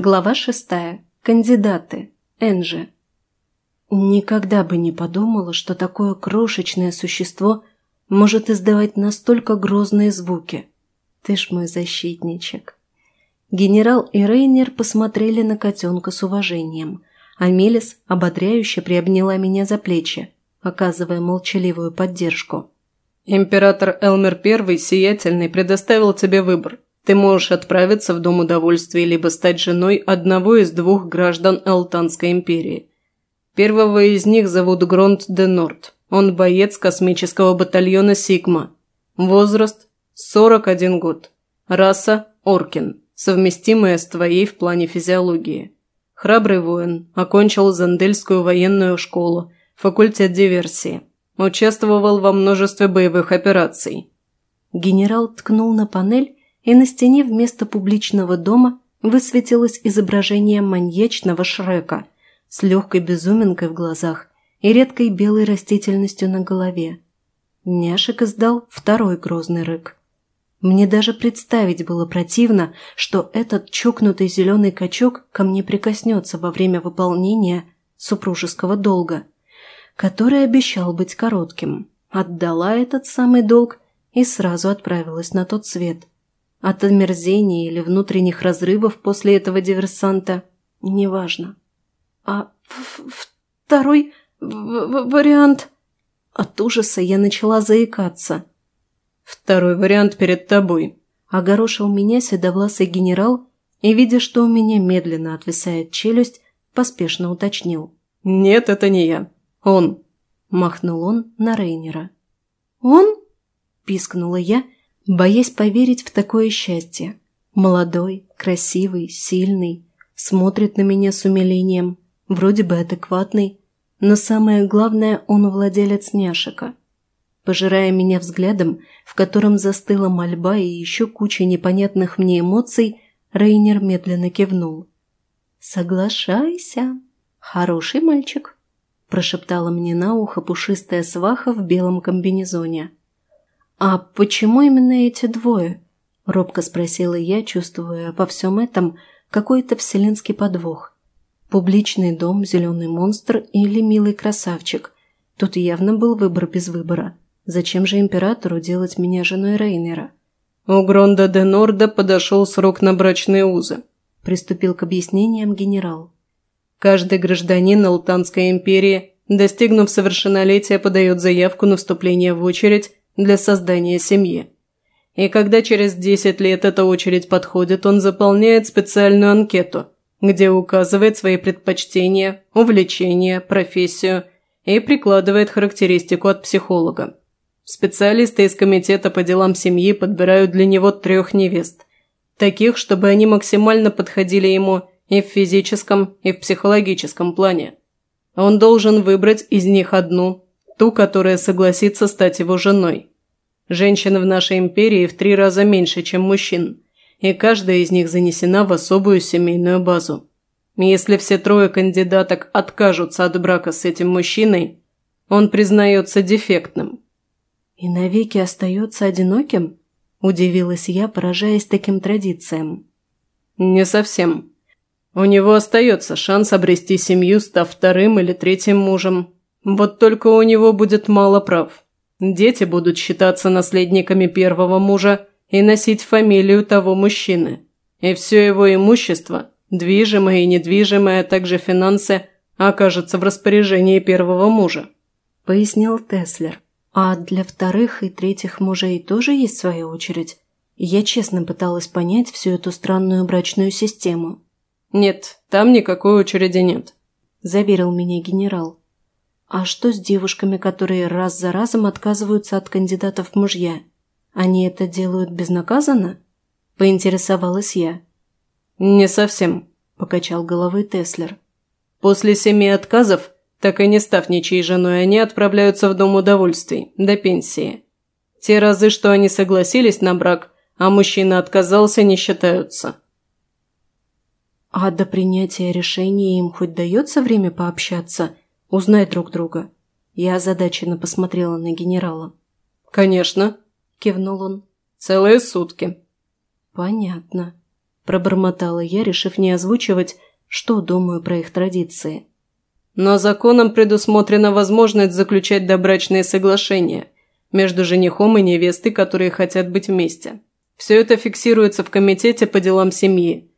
Глава шестая. Кандидаты. Энджи. Никогда бы не подумала, что такое крошечное существо может издавать настолько грозные звуки. Ты ж мой защитничек. Генерал и Рейнер посмотрели на котенка с уважением, а Мелис ободряюще приобняла меня за плечи, оказывая молчаливую поддержку. «Император Элмер I Сиятельный предоставил тебе выбор. Ты можешь отправиться в Дом удовольствий либо стать женой одного из двух граждан Элтанской империи. Первого из них зовут Гронт де Норт. Он боец космического батальона «Сигма». Возраст – 41 год. Раса – Оркин, совместимая с твоей в плане физиологии. Храбрый воин, окончил Зандельскую военную школу, факультет диверсии. Участвовал во множестве боевых операций. Генерал ткнул на панель, и на стене вместо публичного дома высветилось изображение маньячного Шрека с легкой безуминкой в глазах и редкой белой растительностью на голове. Няшек издал второй грозный рык. Мне даже представить было противно, что этот чокнутый зеленый качок ко мне прикоснется во время выполнения супружеского долга – который обещал быть коротким. Отдала этот самый долг и сразу отправилась на тот свет. От омерзения или внутренних разрывов после этого диверсанта – неважно. А второй вариант... От ужаса я начала заикаться. «Второй вариант перед тобой», – огорошил меня седовласый генерал и, видя, что у меня медленно отвисает челюсть, поспешно уточнил. «Нет, это не я. «Он!» – махнул он на Рейнера. «Он?» – пискнула я, боясь поверить в такое счастье. Молодой, красивый, сильный, смотрит на меня с умилением, вроде бы адекватный, но самое главное, он владелец няшика. Пожирая меня взглядом, в котором застыла мольба и еще куча непонятных мне эмоций, Рейнер медленно кивнул. «Соглашайся, хороший мальчик» прошептала мне на ухо пушистая сваха в белом комбинезоне. «А почему именно эти двое?» – робко спросила я, чувствуя по всем этом какой-то вселенский подвох. Публичный дом, зеленый монстр или милый красавчик. Тут явно был выбор без выбора. Зачем же императору делать меня женой Рейнера? «У Гронда де Норда подошел срок на брачные узы», – приступил к объяснениям генерал. Каждый гражданин Алтанской империи, достигнув совершеннолетия, подает заявку на вступление в очередь для создания семьи. И когда через 10 лет эта очередь подходит, он заполняет специальную анкету, где указывает свои предпочтения, увлечения, профессию и прикладывает характеристику от психолога. Специалисты из комитета по делам семьи подбирают для него трех невест, таких, чтобы они максимально подходили ему и в физическом, и в психологическом плане. Он должен выбрать из них одну, ту, которая согласится стать его женой. Женщин в нашей империи в три раза меньше, чем мужчин, и каждая из них занесена в особую семейную базу. Если все трое кандидаток откажутся от брака с этим мужчиной, он признается дефектным. «И навеки остается одиноким?» – удивилась я, поражаясь таким традициям. «Не совсем. У него остается шанс обрести семью, став вторым или третьим мужем. Вот только у него будет мало прав. Дети будут считаться наследниками первого мужа и носить фамилию того мужчины. И все его имущество, движимое и недвижимое, а также финансы, окажется в распоряжении первого мужа. Пояснил Теслер. А для вторых и третьих мужей тоже есть своя очередь? Я честно пыталась понять всю эту странную брачную систему. «Нет, там никакой очереди нет», – заверил меня генерал. «А что с девушками, которые раз за разом отказываются от кандидатов в мужья? Они это делают безнаказанно?» – поинтересовалась я. «Не совсем», – покачал головой Теслер. «После семи отказов, так и не став ничьей женой, они отправляются в Дом удовольствий, до пенсии. Те разы, что они согласились на брак, а мужчина отказался, не считаются». А до принятия решения им хоть дается время пообщаться, узнать друг друга? Я озадаченно посмотрела на генерала. «Конечно», – кивнул он. «Целые сутки». «Понятно», – пробормотала я, решив не озвучивать, что думаю про их традиции. Но законом предусмотрена возможность заключать добрачные соглашения между женихом и невестой, которые хотят быть вместе. Все это фиксируется в комитете по делам семьи.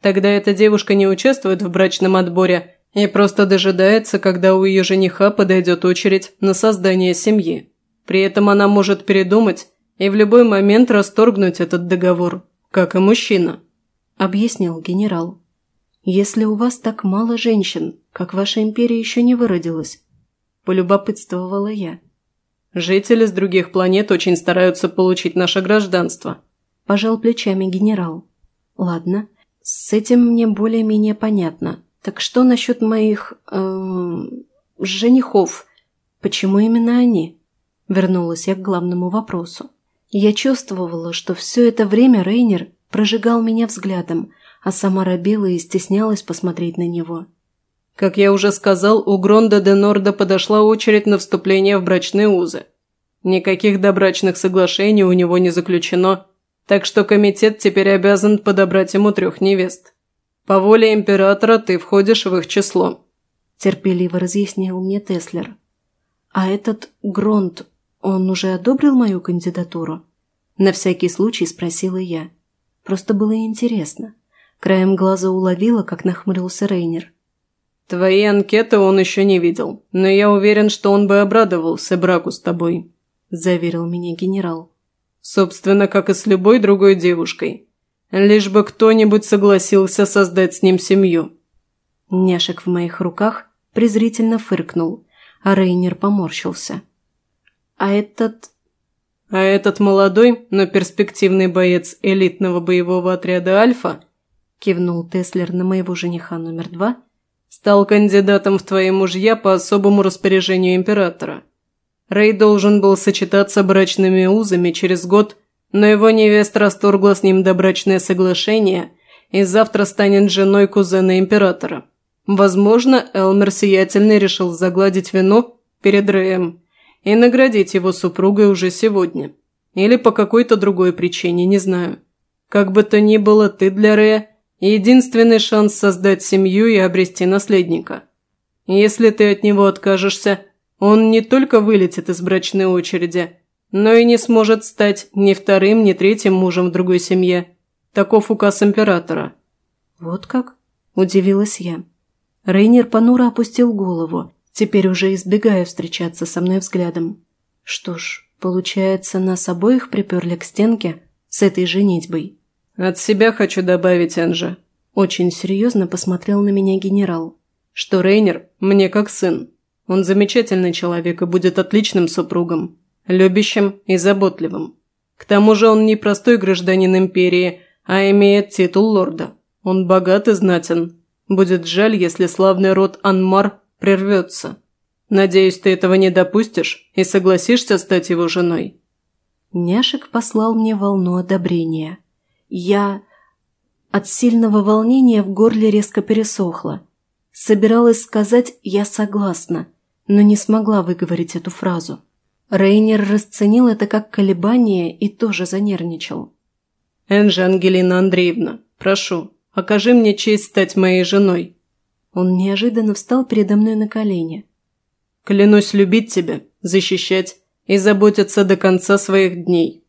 Тогда эта девушка не участвует в брачном отборе и просто дожидается, когда у ее жениха подойдет очередь на создание семьи. При этом она может передумать и в любой момент расторгнуть этот договор, как и мужчина», – объяснил генерал. «Если у вас так мало женщин, как ваша империя еще не выродилась?» – полюбопытствовала я. «Жители с других планет очень стараются получить наше гражданство», – пожал плечами генерал. «Ладно, с этим мне более-менее понятно. Так что насчет моих... Э, женихов? Почему именно они?» Вернулась я к главному вопросу. Я чувствовала, что все это время Рейнер прожигал меня взглядом, а сама робела и стеснялась посмотреть на него. Как я уже сказал, у Гронда де Норда подошла очередь на вступление в брачные узы. Никаких добрачных соглашений у него не заключено, так что комитет теперь обязан подобрать ему трех невест. По воле императора ты входишь в их число», – терпеливо разъяснил мне Теслер. «А этот Гронт «Он уже одобрил мою кандидатуру?» На всякий случай спросила я. Просто было интересно. Краем глаза уловила, как нахмурился Рейнер. «Твои анкеты он еще не видел, но я уверен, что он бы обрадовался браку с тобой», – заверил меня генерал. «Собственно, как и с любой другой девушкой. Лишь бы кто-нибудь согласился создать с ним семью». Няшек в моих руках презрительно фыркнул, а Рейнер поморщился. А этот... А этот молодой, но перспективный боец элитного боевого отряда «Альфа», кивнул Теслер на моего жениха номер два, стал кандидатом в твои мужья по особому распоряжению императора. Рэй должен был сочетаться брачными узами через год, но его невеста расторгла с ним добрачное соглашение и завтра станет женой кузена императора. Возможно, Элмер Сиятельный решил загладить вину перед Рэем и наградить его супругой уже сегодня. Или по какой-то другой причине, не знаю. Как бы то ни было, ты для Рэя – единственный шанс создать семью и обрести наследника. Если ты от него откажешься, он не только вылетит из брачной очереди, но и не сможет стать ни вторым, ни третьим мужем в другой семье. Таков указ императора». «Вот как?» – удивилась я. Рейнер понуро опустил голову, теперь уже избегая встречаться со мной взглядом. Что ж, получается, нас обоих приперли к стенке с этой женитьбой. «От себя хочу добавить, Энжа». Очень серьезно посмотрел на меня генерал. «Что Рейнер мне как сын. Он замечательный человек и будет отличным супругом, любящим и заботливым. К тому же он не простой гражданин империи, а имеет титул лорда. Он богат и знатен. Будет жаль, если славный род Анмар прервется. Надеюсь, ты этого не допустишь и согласишься стать его женой». Няшек послал мне волну одобрения. Я... От сильного волнения в горле резко пересохло. Собиралась сказать «я согласна», но не смогла выговорить эту фразу. Рейнер расценил это как колебание и тоже занервничал. «Энжи Ангелина Андреевна, прошу, окажи мне честь стать моей женой», он неожиданно встал передо мной на колени. «Клянусь любить тебя, защищать и заботиться до конца своих дней.